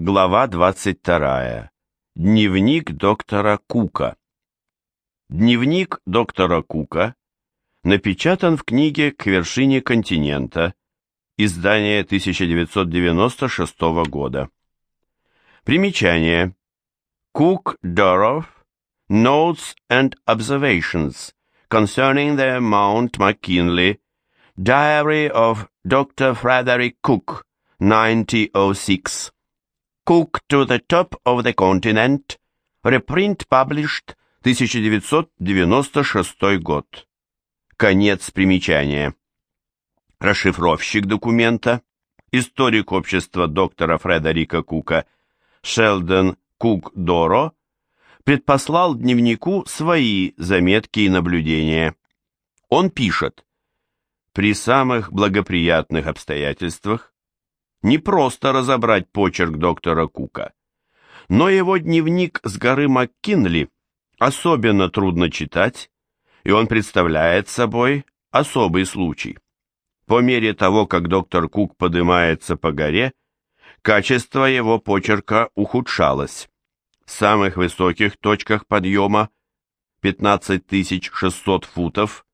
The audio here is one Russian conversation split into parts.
Глава 22. Дневник доктора Кука. Дневник доктора Кука напечатан в книге «К вершине континента», издание 1996 года. Примечание. Cook Dorov Notes and Observations concerning the Mount McKinley Diary of Dr. Frederick Cook 1906 Cook to the Top of the Continent, reprint published 1996 год. Конец примечания. Расшифровщик документа, историк общества доктора Фредерика Кука Шелдон Кук Доро, предпослал дневнику свои заметки и наблюдения. Он пишет, при самых благоприятных обстоятельствах не просто разобрать почерк доктора Кука, но его дневник с горы МакКинли особенно трудно читать, и он представляет собой особый случай. По мере того, как доктор Кук поднимается по горе, качество его почерка ухудшалось. В самых высоких точках подъема 15600 футов,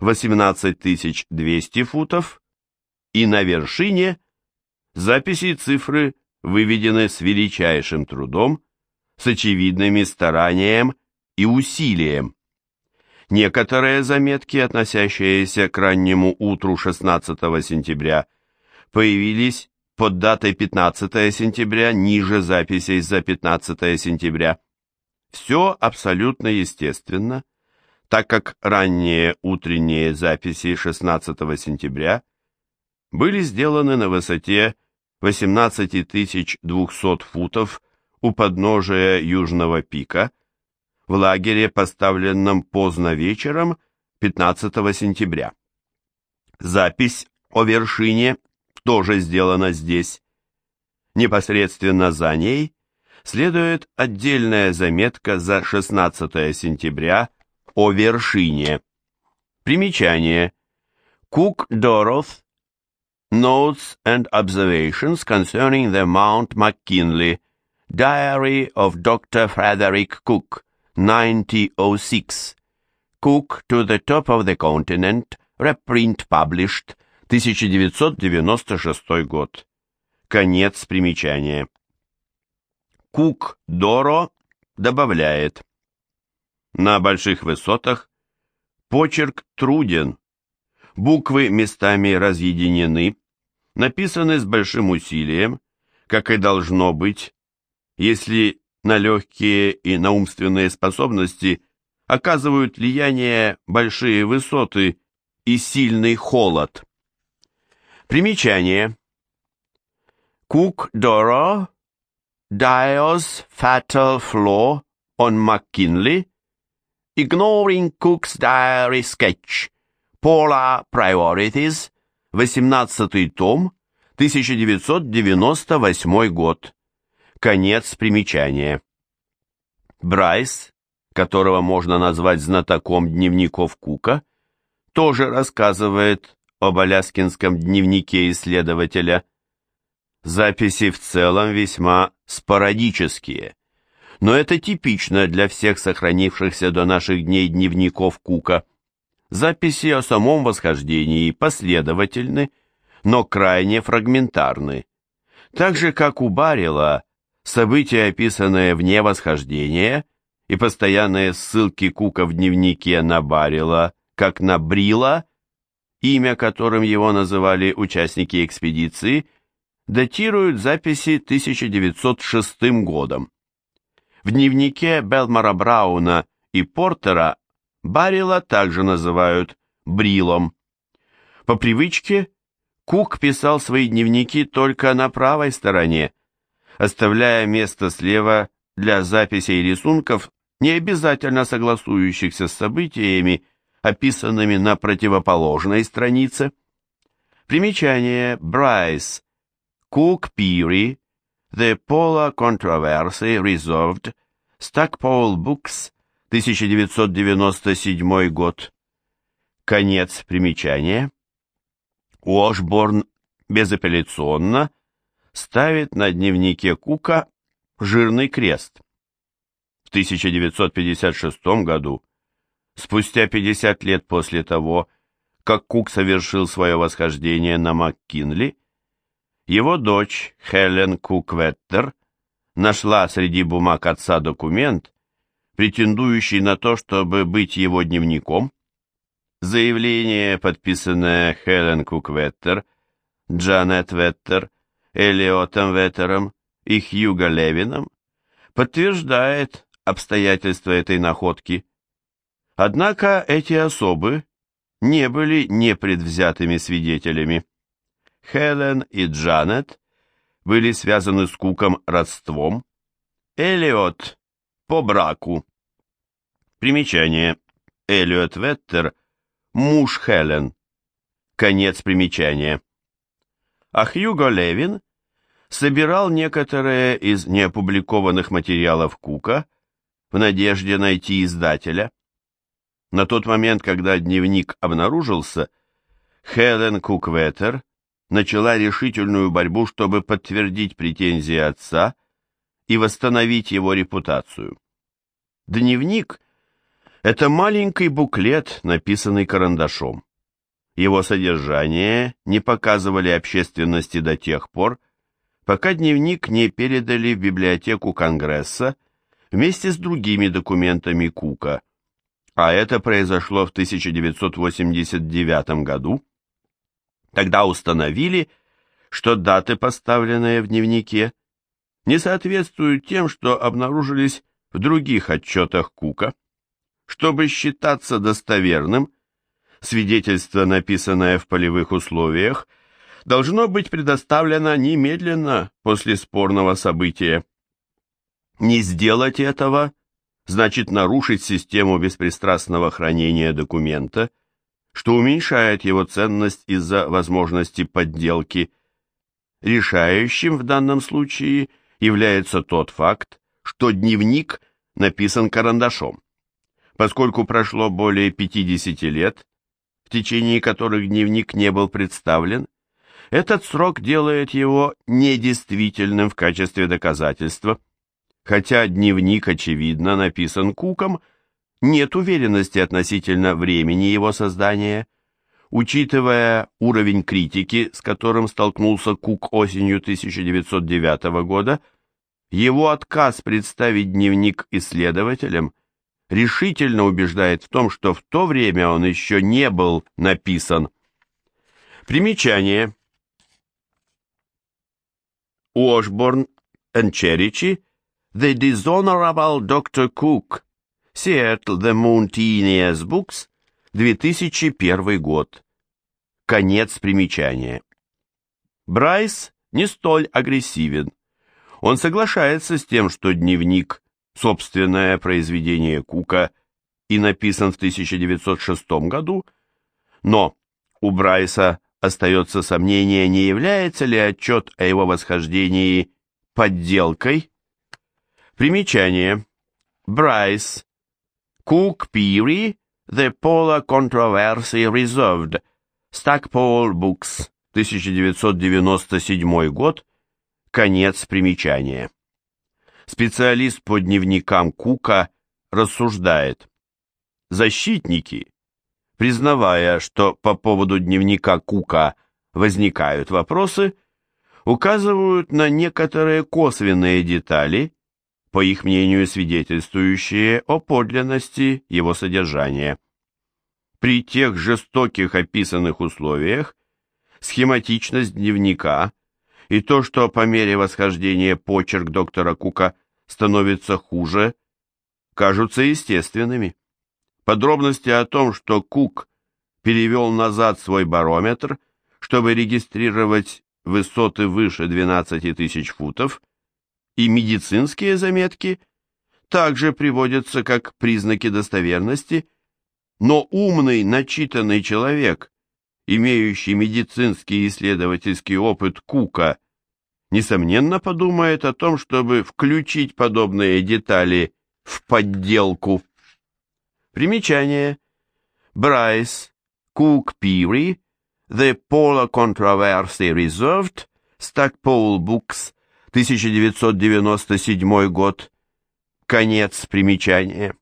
18200 футов и на вершине Записи и цифры выведены с величайшим трудом, с очевидными старанием и усилием. Некоторые заметки, относящиеся к раннему утру 16 сентября, появились под датой 15 сентября ниже записей за 15 сентября. Все абсолютно естественно, так как ранние утренние записи 16 сентября были сделаны на высоте 18200 футов у подножия Южного пика, в лагере, поставленном поздно вечером 15 сентября. Запись о вершине тоже сделана здесь. Непосредственно за ней следует отдельная заметка за 16 сентября о вершине. Примечание. Кук Дорот Notes and Observations Concerning the Mount McKinley, Diary of Dr. Frederick Cook, 1906. Cook to the Top of the Continent, reprint published, 1996 год. Конец примечания. Кук Доро добавляет. На больших высотах почерк труден, буквы местами разъединены, написаны с большим усилием, как и должно быть, если на легкие и на умственные способности оказывают влияние большие высоты и сильный холод. Примечание. Cook Doro Dio's Fatal Flaw on McKinley Ignoring Cook's Diary Sketch Polar Priorities 18 том, 1998 год. Конец примечания. Брайс, которого можно назвать знатоком дневников Кука, тоже рассказывает об аляскинском дневнике исследователя. Записи в целом весьма спорадические, но это типично для всех сохранившихся до наших дней дневников Кука – Записи о самом восхождении последовательны, но крайне фрагментарны. Так же, как у Барила, события, описанные вне восхождения, и постоянные ссылки Кука в дневнике на Барила, как на Брила, имя которым его называли участники экспедиции, датируют записи 1906 годом. В дневнике Белмара Брауна и Портера Барила также называют Брилом. По привычке Кук писал свои дневники только на правой стороне, оставляя место слева для записей и рисунков, не обязательно согласующихся с событиями, описанными на противоположной странице. Примечание. Брайс, Cook Peary, The Polar Controversy Resolved, Stackpole Books, 1997 год. Конец примечания. Уошборн безапелляционно ставит на дневнике Кука жирный крест. В 1956 году, спустя 50 лет после того, как Кук совершил свое восхождение на МакКинли, его дочь Хелен Кукветтер нашла среди бумаг отца документ, претендующий на то, чтобы быть его дневником. Заявление, подписанное Хелен Кукветтер, Джанет Веттер, Элиотом Веттером и Хьюго Левином, подтверждает обстоятельства этой находки. Однако эти особы не были непредвзятыми свидетелями. Хелен и Джанет были связаны с Куком родством, Элиот по браку. Примечание. Элиот Веттер, муж Хелен. Конец примечания. А Хьюго Левин собирал некоторые из неопубликованных материалов Кука в надежде найти издателя. На тот момент, когда дневник обнаружился, Хелен Кукветтер начала решительную борьбу, чтобы подтвердить претензии отца и восстановить его репутацию. Дневник – это маленький буклет, написанный карандашом. Его содержание не показывали общественности до тех пор, пока дневник не передали в библиотеку Конгресса вместе с другими документами Кука, а это произошло в 1989 году, Тогда установили, что даты, поставленные в дневнике, не соответствуют тем, что обнаружились в других отчетах Кука. Чтобы считаться достоверным, свидетельство, написанное в полевых условиях, должно быть предоставлено немедленно после спорного события. Не сделать этого значит нарушить систему беспристрастного хранения документа – что уменьшает его ценность из-за возможности подделки. Решающим в данном случае является тот факт, что дневник написан карандашом. Поскольку прошло более 50 лет, в течение которых дневник не был представлен, этот срок делает его недействительным в качестве доказательства. Хотя дневник, очевидно, написан Куком – нет уверенности относительно времени его создания. Учитывая уровень критики, с которым столкнулся Кук осенью 1909 года, его отказ представить дневник исследователям решительно убеждает в том, что в то время он еще не был написан. Примечание. Уошборн and Черичи The Dishonorable Dr. Cook Seattle The Mountaineers Books, 2001 год. Конец примечания. Брайс не столь агрессивен. Он соглашается с тем, что дневник – собственное произведение Кука и написан в 1906 году, но у Брайса остается сомнение, не является ли отчет о его восхождении подделкой. Примечание. Брайс. Cook Peary, The Polar Controversy Reserved, Stackpole Books, 1997 год, конец примечания. Специалист по дневникам Кука рассуждает. Защитники, признавая, что по поводу дневника Кука возникают вопросы, указывают на некоторые косвенные детали, по их мнению, свидетельствующие о подлинности его содержания. При тех жестоких описанных условиях схематичность дневника и то, что по мере восхождения почерк доктора Кука становится хуже, кажутся естественными. Подробности о том, что Кук перевел назад свой барометр, чтобы регистрировать высоты выше 12 тысяч футов – и медицинские заметки также приводятся как признаки достоверности, но умный, начитанный человек, имеющий медицинский исследовательский опыт Кука, несомненно подумает о том, чтобы включить подобные детали в подделку. Примечание. Брайс, Кук Пири, The Polar Controversy Reserved, Стакпоул Букс, 1997 год. Конец примечания.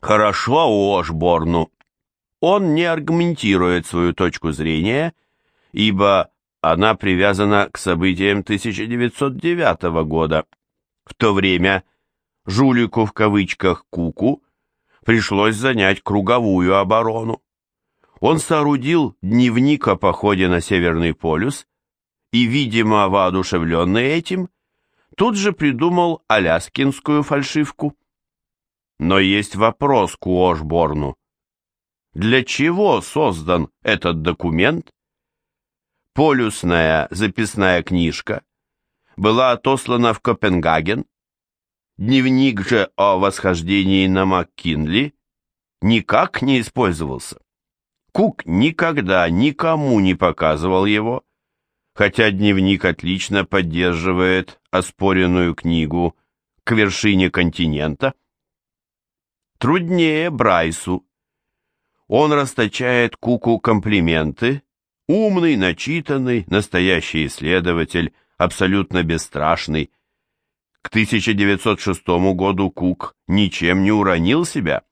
Хорошо Ошборну. Он не аргументирует свою точку зрения, ибо она привязана к событиям 1909 года. В то время жулику в кавычках Куку пришлось занять круговую оборону. Он соорудил дневник о походе на Северный полюс и, видимо, воодушевленный этим, тут же придумал аляскинскую фальшивку. Но есть вопрос к Уошборну. Для чего создан этот документ? Полюсная записная книжка была отослана в Копенгаген. Дневник же о восхождении на МакКинли никак не использовался. Кук никогда никому не показывал его, хотя дневник отлично поддерживает оспоренную книгу «К вершине континента», Труднее Брайсу. Он расточает Куку комплименты, умный, начитанный, настоящий исследователь, абсолютно бесстрашный. К 1906 году Кук ничем не уронил себя.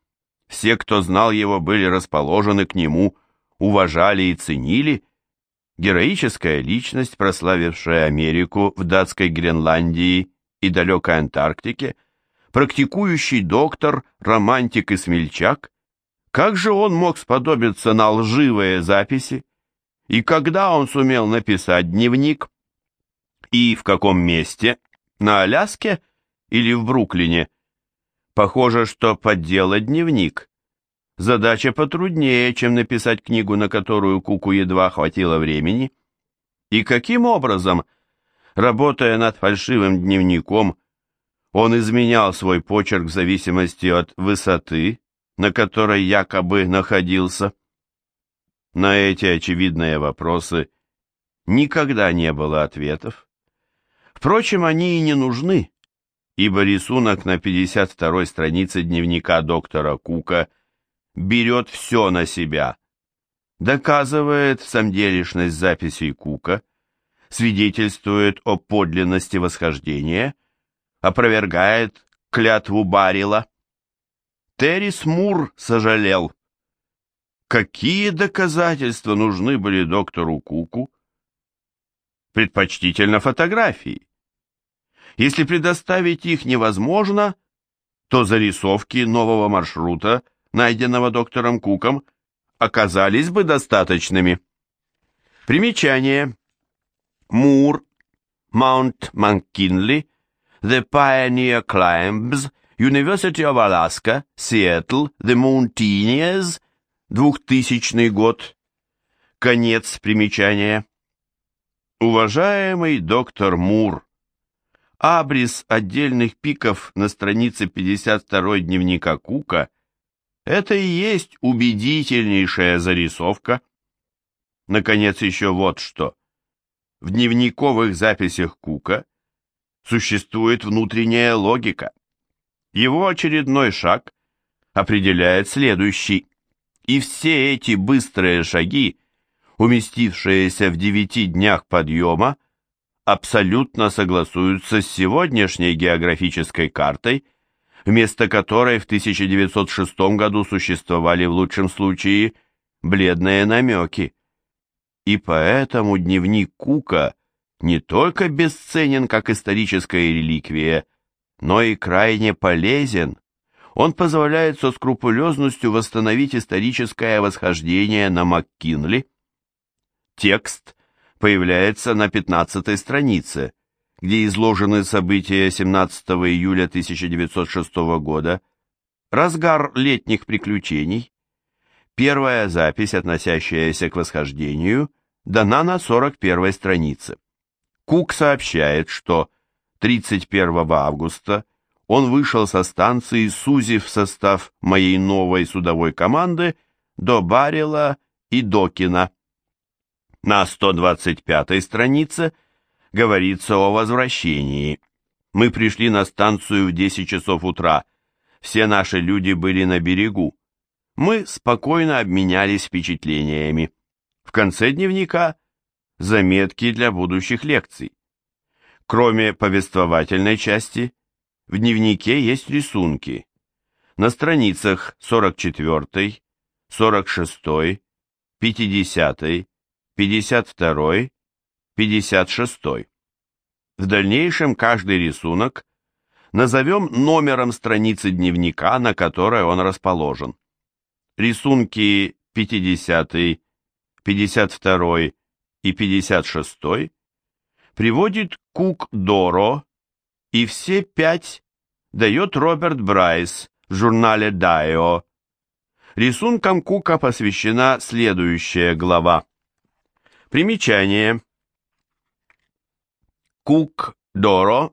Все, кто знал его, были расположены к нему, уважали и ценили. Героическая личность, прославившая Америку в датской Гренландии и далекой Антарктике – практикующий доктор, романтик и смельчак, как же он мог сподобиться на лживые записи? И когда он сумел написать дневник? И в каком месте? На Аляске или в Бруклине? Похоже, что подделать дневник. Задача потруднее, чем написать книгу, на которую Куку едва хватило времени. И каким образом, работая над фальшивым дневником, он изменял свой почерк в зависимости от высоты, на которой якобы находился. На эти очевидные вопросы никогда не было ответов. Впрочем, они и не нужны, ибо рисунок на 52-й странице дневника доктора Кука берет все на себя, доказывает самделишность записей Кука, свидетельствует о подлинности восхождения – опровергает клятву Барила. Террис Мур сожалел. Какие доказательства нужны были доктору Куку? Предпочтительно фотографии. Если предоставить их невозможно, то зарисовки нового маршрута, найденного доктором Куком, оказались бы достаточными. Примечание. Мур, Маунт Манкинли, The Pioneer Climbs, University of Alaska, Seattle, The Mountaineers, 2000 год. Конец примечания. Уважаемый доктор Мур, абрис отдельных пиков на странице 52 дневника Кука – это и есть убедительнейшая зарисовка. Наконец, еще вот что. В дневниковых записях Кука существует внутренняя логика. Его очередной шаг определяет следующий. И все эти быстрые шаги, уместившиеся в девяти днях подъема, абсолютно согласуются с сегодняшней географической картой, вместо которой в 1906 году существовали в лучшем случае бледные намеки. И поэтому дневник Кука не только бесценен как историческая реликвия, но и крайне полезен. Он позволяет со скрупулезностью восстановить историческое восхождение на МакКинли. Текст появляется на 15 странице, где изложены события 17 июля 1906 года, разгар летних приключений. Первая запись, относящаяся к восхождению, дана на 41 странице. Кук сообщает, что 31 августа он вышел со станции, сузив состав моей новой судовой команды до Баррела и Докина. На 125 странице говорится о возвращении. Мы пришли на станцию в 10 часов утра. Все наши люди были на берегу. Мы спокойно обменялись впечатлениями. В конце дневника заметки для будущих лекций. Кроме повествовательной части, в дневнике есть рисунки. На страницах 44, 46, 50, 52, 56. В дальнейшем каждый рисунок назовем номером страницы дневника, на которой он расположен. Рисунки 50, 52 и 56 приводит Кук Доро, и все пять дает Роберт Брайс в журнале Дайо. Рисункам Кука посвящена следующая глава. Примечание. Кук Доро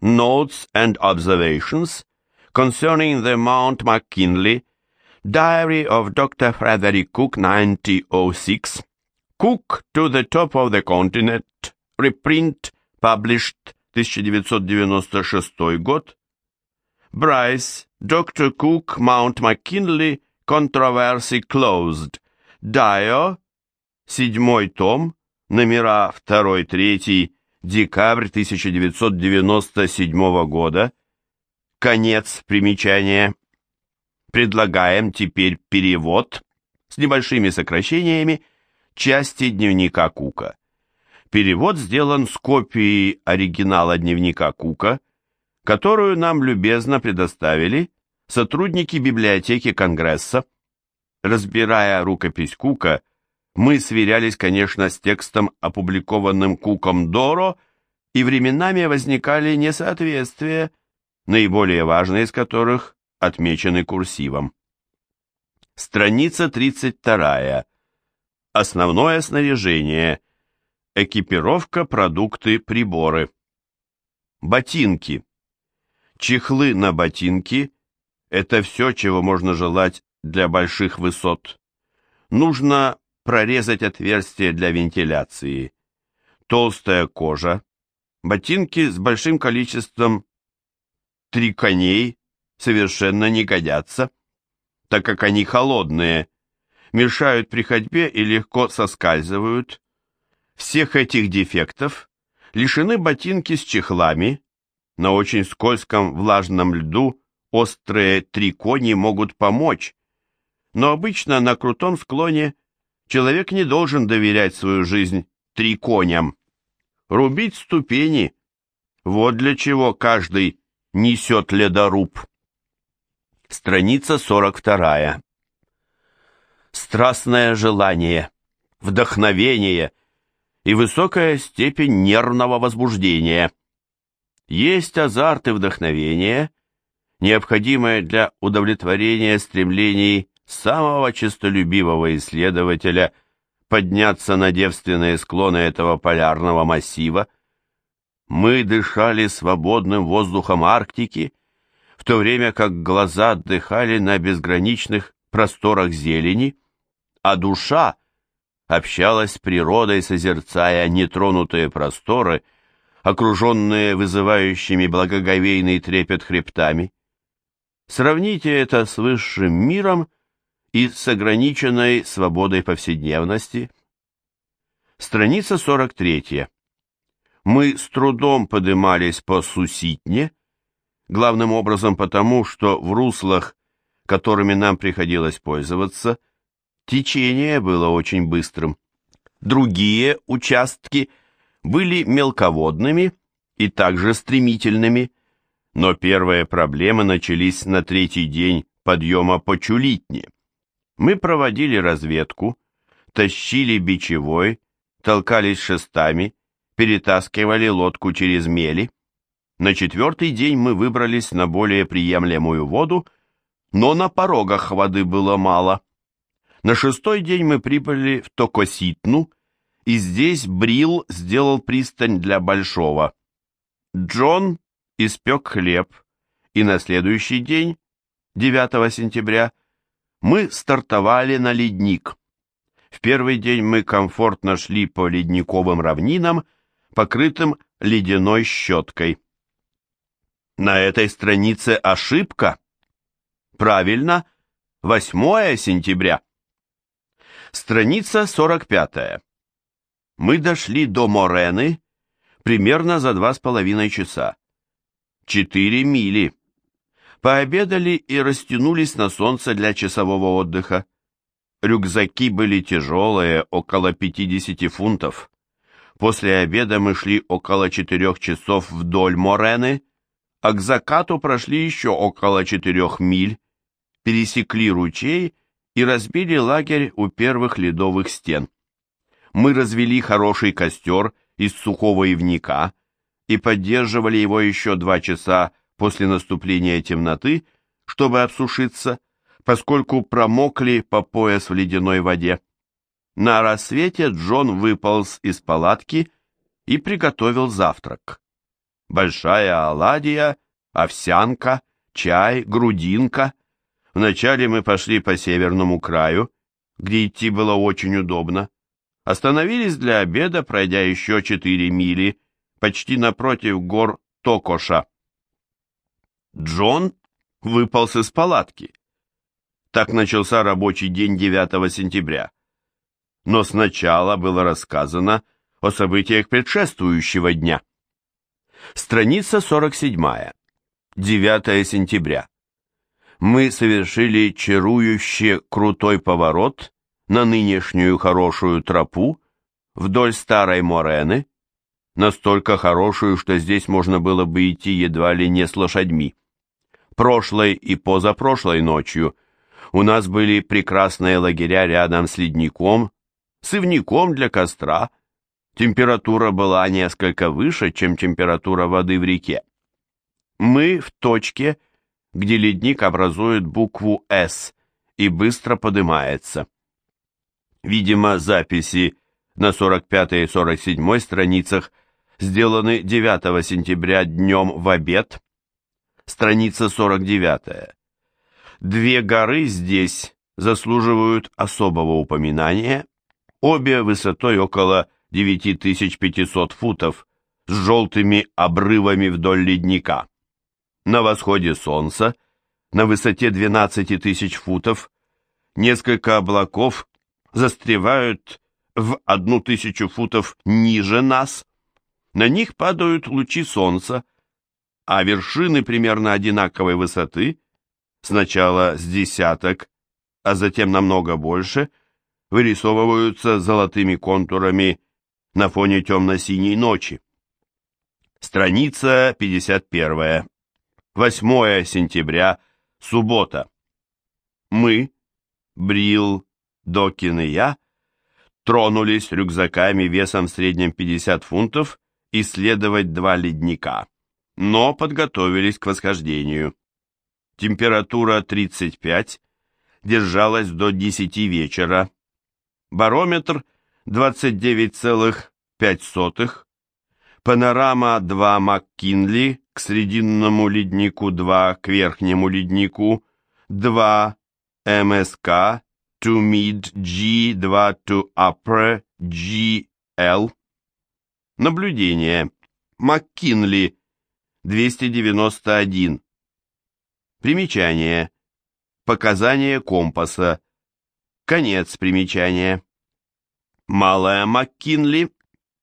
Notes and Observations concerning the Mount McKinley Diary of Dr. Frederick Cook 1906 Cook to the Top of the Continent Reprint Published 1996 год Bryce Dr. Cook Mount McKinley Controversy Closed Dio Седьмой том Номера 2-3 Декабрь 1997 года Конец примечания Предлагаем теперь перевод с небольшими сокращениями части дневника Кука. Перевод сделан с копией оригинала дневника Кука, которую нам любезно предоставили сотрудники библиотеки Конгресса. Разбирая рукопись Кука, мы сверялись, конечно, с текстом, опубликованным Куком Доро, и временами возникали несоответствия, наиболее важные из которых отмечены курсивом. Страница 32. Основное снаряжение. Экипировка, продукты, приборы. Ботинки. Чехлы на ботинки – это все, чего можно желать для больших высот. Нужно прорезать отверстие для вентиляции. Толстая кожа. Ботинки с большим количеством триконей совершенно не годятся, так как они холодные, мешают при ходьбе и легко соскальзывают. Всех этих дефектов лишены ботинки с чехлами. На очень скользком влажном льду острые трикони могут помочь, но обычно на крутом склоне человек не должен доверять свою жизнь триконям. Рубить ступени – вот для чего каждый несет ледоруб. Страница 42. Страстное желание, вдохновение и высокая степень нервного возбуждения. Есть азарт и вдохновение, необходимое для удовлетворения стремлений самого честолюбивого исследователя подняться на девственные склоны этого полярного массива. Мы дышали свободным воздухом Арктики, в то время как глаза отдыхали на безграничных просторах зелени, а душа общалась с природой, созерцая нетронутые просторы, окруженные вызывающими благоговейный трепет хребтами. Сравните это с высшим миром и с ограниченной свободой повседневности. Страница 43. Мы с трудом подымались по Суситне, главным образом потому, что в руслах, которыми нам приходилось пользоваться, течение было очень быстрым. Другие участки были мелководными и также стремительными, но первые проблемы начались на третий день подъема по Чулитне. Мы проводили разведку, тащили бичевой, толкались шестами, перетаскивали лодку через мели. На четвертый день мы выбрались на более приемлемую воду, но на порогах воды было мало. На шестой день мы прибыли в Токоситну, и здесь Брил сделал пристань для Большого. Джон испек хлеб, и на следующий день, 9 сентября, мы стартовали на ледник. В первый день мы комфортно шли по ледниковым равнинам, покрытым ледяной щеткой. На этой странице ошибка. Правильно, 8 сентября. Страница 45. Мы дошли до Морены примерно за два с половиной часа. Четыре мили. Пообедали и растянулись на солнце для часового отдыха. Рюкзаки были тяжелые, около 50 фунтов. После обеда мы шли около четырех часов вдоль Морены, а к закату прошли еще около четырех миль, пересекли ручей и разбили лагерь у первых ледовых стен. Мы развели хороший костер из сухого ивника и поддерживали его еще два часа после наступления темноты, чтобы обсушиться, поскольку промокли по пояс в ледяной воде. На рассвете Джон выполз из палатки и приготовил завтрак. Большая оладья, овсянка, чай, грудинка. Вначале мы пошли по северному краю, где идти было очень удобно. Остановились для обеда, пройдя еще четыре мили, почти напротив гор Токоша. Джон выполз из палатки. Так начался рабочий день 9 сентября но сначала было рассказано о событиях предшествующего дня. Страница 47. 9 сентября. Мы совершили чарующе крутой поворот на нынешнюю хорошую тропу вдоль старой Морены, настолько хорошую, что здесь можно было бы идти едва ли не с лошадьми. Прошлой и позапрошлой ночью у нас были прекрасные лагеря рядом с ледником сывником для костра. Температура была несколько выше, чем температура воды в реке. Мы в точке, где ледник образует букву «С» и быстро поднимается. Видимо, записи на 45 и 47 страницах сделаны 9 сентября днем в обед. Страница 49. Две горы здесь заслуживают особого упоминания обе высотой около 9500 футов, с желтыми обрывами вдоль ледника. На восходе солнца, на высоте 12 тысяч футов, несколько облаков застревают в одну тысячу футов ниже нас. На них падают лучи солнца, а вершины примерно одинаковой высоты, сначала с десяток, а затем намного больше – вырисовываются золотыми контурами на фоне темно-синей ночи. Страница 51. 8 сентября, суббота. Мы, Брил, Докин и я, тронулись рюкзаками весом в среднем 50 фунтов исследовать два ледника, но подготовились к восхождению. Температура 35 держалась до 10 вечера, барометр 29,5, панорама 2 МакКинли к срединному леднику 2 к верхнему леднику 2 МСК to mid G 2 to upper GL. Наблюдение. МакКинли 291. Примечание. Показания компаса Конец примечания. Малая МакКинли,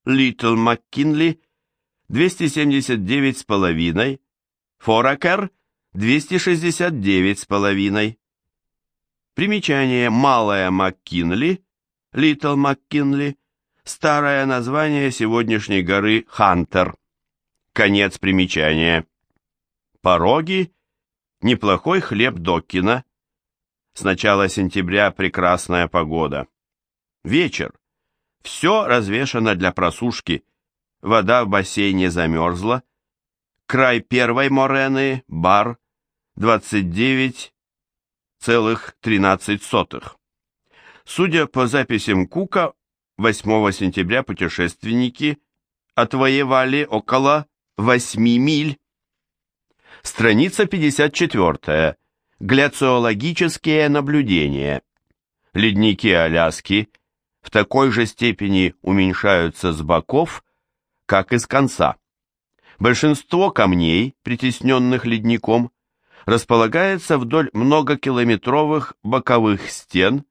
Литл МакКинли, 279,5, Форакер, 269,5. Примечание Малая МакКинли, Литл МакКинли, старое название сегодняшней горы Хантер. Конец примечания. Пороги, неплохой хлеб Доккина, с начала сентября прекрасная погода. Вечер. Все развешано для просушки. Вода в бассейне замерзла. Край первой морены, бар, 29,13. Судя по записям Кука, 8 сентября путешественники отвоевали около 8 миль. Страница 54. Гляциологические наблюдения. Ледники Аляски в такой же степени уменьшаются с боков, как и с конца. Большинство камней, притесненных ледником, располагается вдоль многокилометровых боковых стен,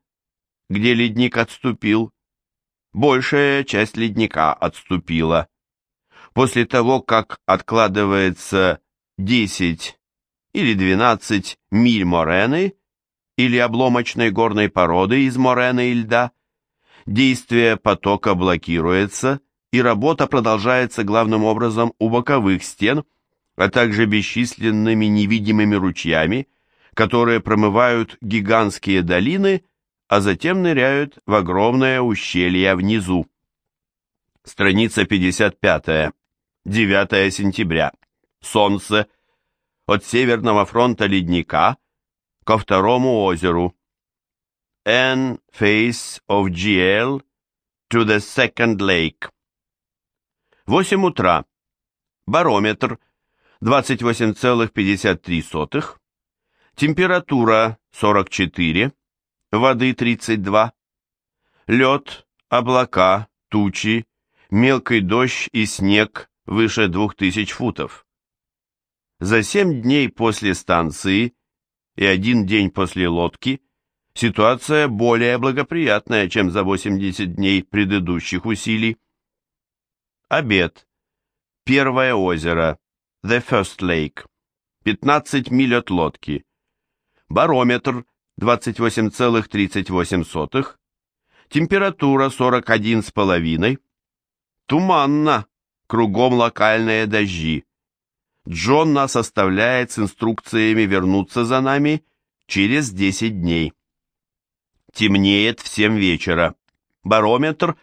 где ледник отступил, большая часть ледника отступила. После того, как откладывается 10 или 12 миль морены или обломочной горной породы из морены и льда, действие потока блокируется, и работа продолжается главным образом у боковых стен, а также бесчисленными невидимыми ручьями, которые промывают гигантские долины, а затем ныряют в огромное ущелье внизу. Страница 55. 9 сентября. Солнце. От Северного фронта ледника ко второму озеру. N face of GL to the second lake. 8 утра. Барометр 28,53. Температура 44. Воды 32. Лед, облака, тучи, мелкий дождь и снег выше 2000 футов. За 7 дней после станции и один день после лодки ситуация более благоприятная, чем за 80 дней предыдущих усилий. Обед. Первое озеро. The First Lake. 15 миль от лодки. Барометр 28,38. Температура 41,5. Туманно. Кругом локальные дожди. Джон нас оставляет с инструкциями вернуться за нами через 10 дней. Темнеет в 7 вечера. Барометр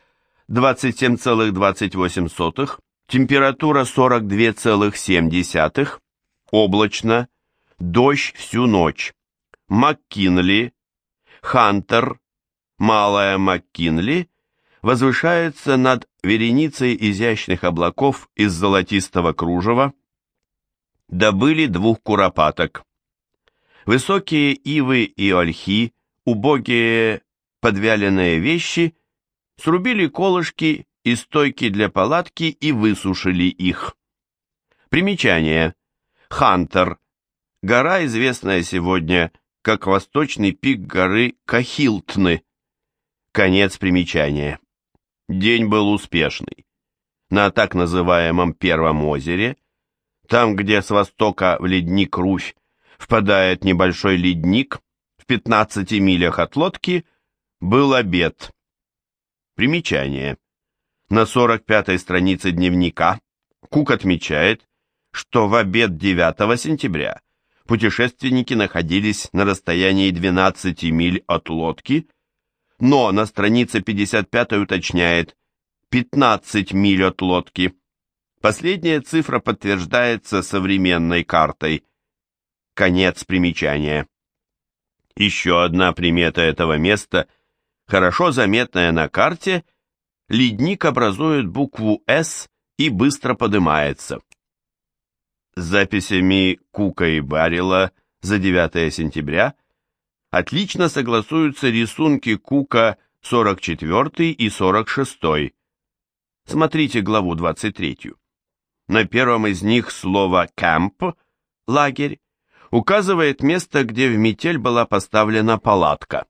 27,28. Температура 42,7. Облачно. Дождь всю ночь. МакКинли, Хантер, Малая МакКинли возвышается над вереницей изящных облаков из золотистого кружева. Добыли двух куропаток. Высокие ивы и ольхи, убогие подвяленные вещи, срубили колышки и стойки для палатки и высушили их. Примечание. Хантер. Гора, известная сегодня как восточный пик горы Кахилтны. Конец примечания. День был успешный. На так называемом Первом озере, там, где с востока в ледник Руфь впадает небольшой ледник, в 15 милях от лодки, был обед. Примечание. На 45-й странице дневника Кук отмечает, что в обед 9 сентября путешественники находились на расстоянии 12 миль от лодки, но на странице 55 уточняет 15 миль от лодки. Последняя цифра подтверждается современной картой. Конец примечания. Еще одна примета этого места, хорошо заметная на карте, ледник образует букву «С» и быстро поднимается. С записями Кука и Баррила за 9 сентября отлично согласуются рисунки Кука 44 и 46. Смотрите главу 23. На первом из них слово «кэмп» – лагерь указывает место, где в метель была поставлена палатка.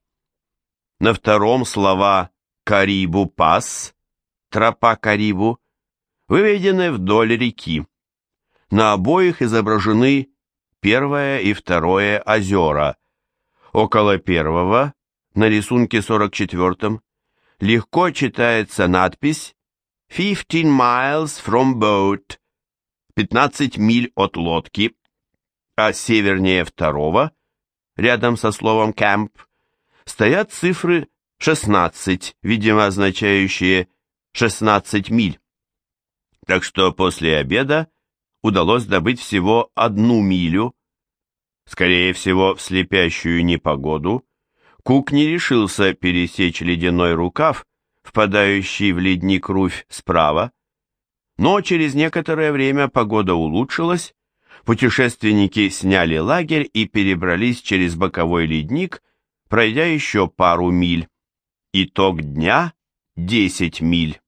На втором слова «карибу пас» – тропа Карибу – выведены вдоль реки. На обоих изображены первое и второе озера. Около первого, на рисунке 44 легко читается надпись «15 miles from boat» 15 миль от лодки, а севернее второго, рядом со словом «camp», стоят цифры 16, видимо означающие 16 миль. Так что после обеда удалось добыть всего одну милю. Скорее всего, в слепящую непогоду Кук не решился пересечь ледяной рукав, впадающий в ледник Руфь справа, но через некоторое время погода улучшилась, путешественники сняли лагерь и перебрались через боковой ледник, пройдя еще пару миль. Итог дня — 10 миль.